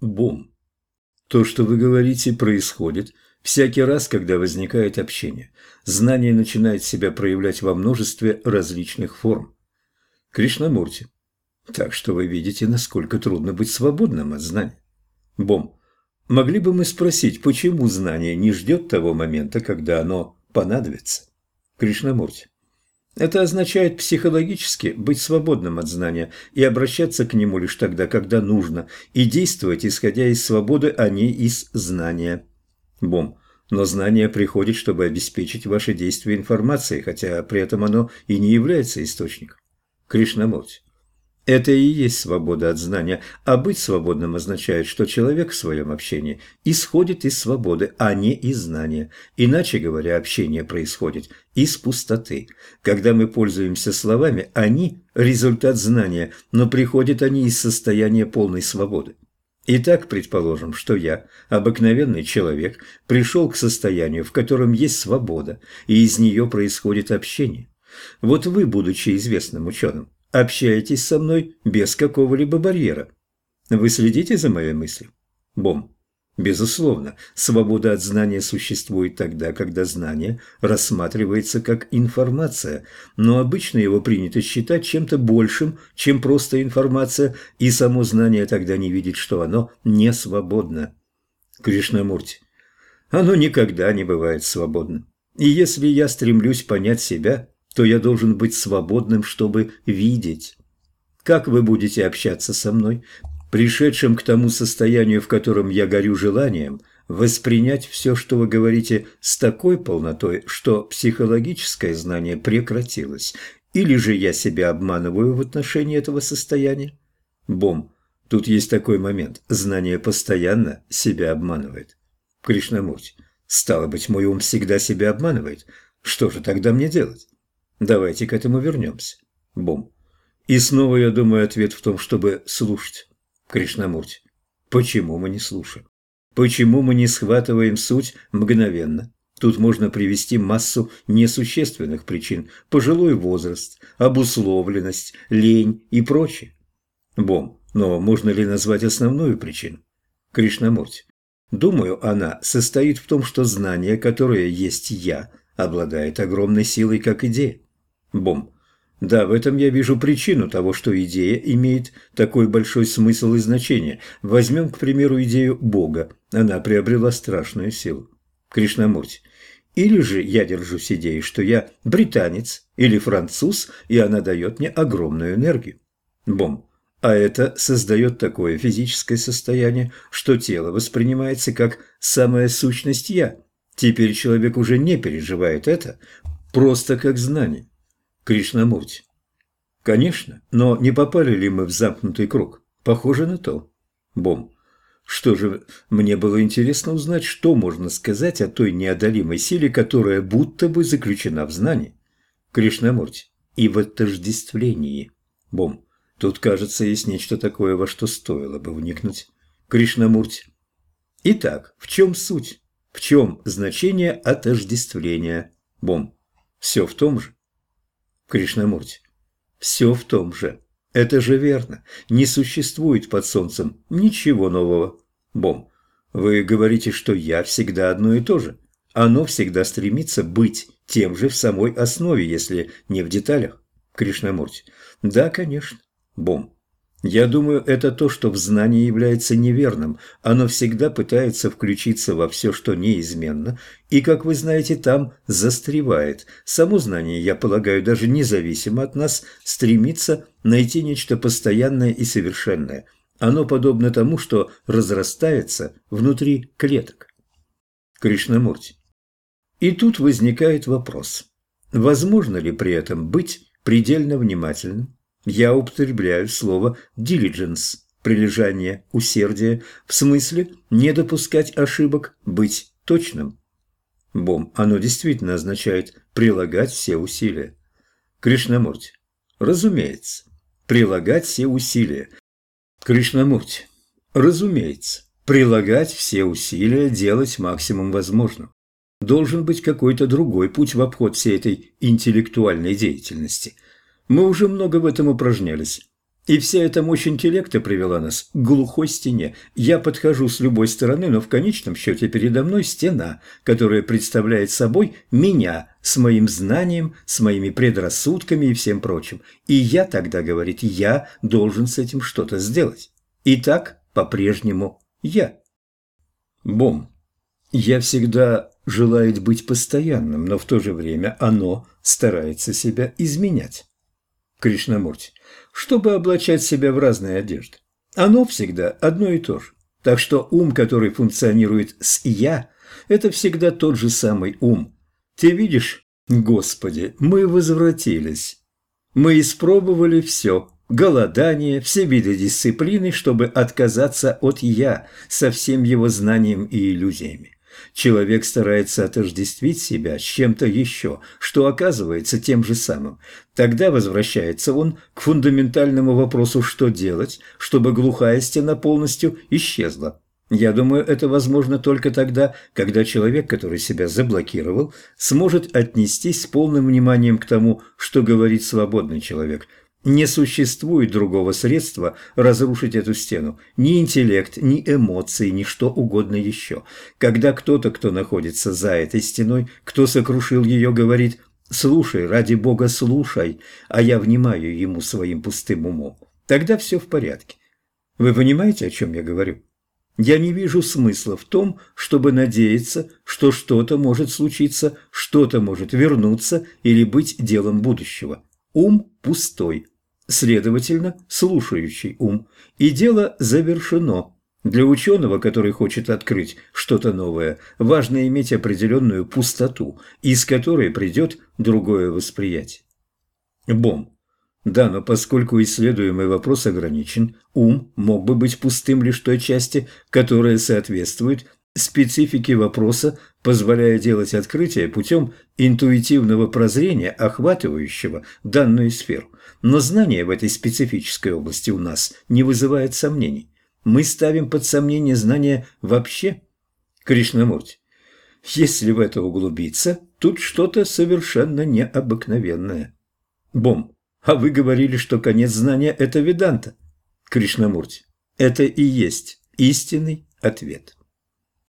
Бум. То, что вы говорите, происходит всякий раз, когда возникает общение. Знание начинает себя проявлять во множестве различных форм. Кришнамурти. Так что вы видите, насколько трудно быть свободным от знаний. Бом. Могли бы мы спросить, почему знание не ждет того момента, когда оно понадобится? Кришнамурти. Это означает психологически быть свободным от знания и обращаться к нему лишь тогда, когда нужно, и действовать, исходя из свободы, а не из знания. Бом. Но знание приходит, чтобы обеспечить ваши действия информацией, хотя при этом оно и не является источником. Кришнамурти. Это и есть свобода от знания, а быть свободным означает, что человек в своем общении исходит из свободы, а не из знания. Иначе говоря, общение происходит из пустоты. Когда мы пользуемся словами, они – результат знания, но приходят они из состояния полной свободы. Итак, предположим, что я, обыкновенный человек, пришел к состоянию, в котором есть свобода, и из нее происходит общение. Вот вы, будучи известным ученым, общаетесь со мной без какого-либо барьера. Вы следите за моей мыслью? Бом. Безусловно, свобода от знания существует тогда, когда знание рассматривается как информация, но обычно его принято считать чем-то большим, чем просто информация, и само знание тогда не видит, что оно не свободно. Кришнамурти. Оно никогда не бывает свободным. И если я стремлюсь понять себя, то я должен быть свободным, чтобы видеть. Как вы будете общаться со мной, пришедшим к тому состоянию, в котором я горю желанием, воспринять все, что вы говорите, с такой полнотой, что психологическое знание прекратилось, или же я себя обманываю в отношении этого состояния? Бом, тут есть такой момент. Знание постоянно себя обманывает. Кришнамурти, стало быть, мой ум всегда себя обманывает. Что же тогда мне делать? Давайте к этому вернемся. Бум. И снова, я думаю, ответ в том, чтобы слушать. Кришнамурти. Почему мы не слушаем? Почему мы не схватываем суть мгновенно? Тут можно привести массу несущественных причин. Пожилой возраст, обусловленность, лень и прочее. Бом. Но можно ли назвать основную причину? Кришнамурти. Думаю, она состоит в том, что знание, которое есть «я», обладает огромной силой как идея. Бом. Да, в этом я вижу причину того, что идея имеет такой большой смысл и значение. Возьмем, к примеру, идею Бога. Она приобрела страшную силу. Кришнамурти. Или же я держусь идеей, что я британец или француз, и она дает мне огромную энергию. Бом. А это создает такое физическое состояние, что тело воспринимается как самая сущность «я». Теперь человек уже не переживает это просто как знание. Кришнамурти. Конечно, но не попали ли мы в замкнутый круг? Похоже на то. Бом. Что же, мне было интересно узнать, что можно сказать о той неодолимой силе, которая будто бы заключена в знании. Кришнамурти. И в отождествлении. Бом. Тут, кажется, есть нечто такое, во что стоило бы вникнуть. Кришнамурти. Итак, в чем суть? В чем значение отождествления? Бом. Все в том же. Кришнамурти. Все в том же. Это же верно. Не существует под солнцем ничего нового. Бом. Вы говорите, что я всегда одно и то же. Оно всегда стремится быть тем же в самой основе, если не в деталях. Кришнамурти. Да, конечно. Бом. Я думаю, это то, что в знании является неверным. Оно всегда пытается включиться во все, что неизменно, и, как вы знаете, там застревает. Само знание, я полагаю, даже независимо от нас, стремится найти нечто постоянное и совершенное. Оно подобно тому, что разрастается внутри клеток. Кришнамурти. И тут возникает вопрос. Возможно ли при этом быть предельно внимательным? Я употребляю слово «diligence» – прилежание, усердие, в смысле не допускать ошибок, быть точным. Бом, оно действительно означает прилагать все усилия. Кришнамурти. Разумеется. Прилагать все усилия. Кришнамурти. Разумеется. Прилагать все усилия, делать максимум возможного. Должен быть какой-то другой путь в обход всей этой интеллектуальной деятельности – мы уже много в этом упражнялись. И вся эта мощь интеллекта привела нас к глухой стене. Я подхожу с любой стороны, но в конечном счете передо мной стена, которая представляет собой меня с моим знанием, с моими предрассудками и всем прочим. И я тогда, говорит, я должен с этим что-то сделать. И так по-прежнему я. Бом. Я всегда желает быть постоянным, но в то же время оно старается себя изменять. Кришнамурти чтобы облачать себя в разные одежды. Оно всегда одно и то же. Так что ум, который функционирует с «я», это всегда тот же самый ум. Ты видишь, Господи, мы возвратились. Мы испробовали все – голодание, все виды дисциплины, чтобы отказаться от «я» со всем его знанием и иллюзиями. Человек старается отождествить себя с чем-то еще, что оказывается тем же самым. Тогда возвращается он к фундаментальному вопросу «что делать?», чтобы глухая стена полностью исчезла. Я думаю, это возможно только тогда, когда человек, который себя заблокировал, сможет отнестись с полным вниманием к тому, что говорит свободный человек – не существует другого средства разрушить эту стену. Ни интеллект, ни эмоции, ни что угодно еще. Когда кто-то, кто находится за этой стеной, кто сокрушил ее, говорит «Слушай, ради Бога, слушай», а я внимаю ему своим пустым умом, тогда все в порядке. Вы понимаете, о чем я говорю? Я не вижу смысла в том, чтобы надеяться, что что-то может случиться, что-то может вернуться или быть делом будущего. Ум пустой, следовательно, слушающий ум, и дело завершено. Для ученого, который хочет открыть что-то новое, важно иметь определенную пустоту, из которой придет другое восприятие. Бом. Да, но поскольку исследуемый вопрос ограничен, ум мог бы быть пустым лишь той части, которая соответствует специфике вопроса, позволяя делать открытия путем интуитивного прозрения, охватывающего данную сферу. Но знание в этой специфической области у нас не вызывает сомнений. Мы ставим под сомнение знания вообще. Кришнамурти, если в это углубиться, тут что-то совершенно необыкновенное. Бом, а вы говорили, что конец знания – это веданта. Кришнамурти, это и есть истинный ответ.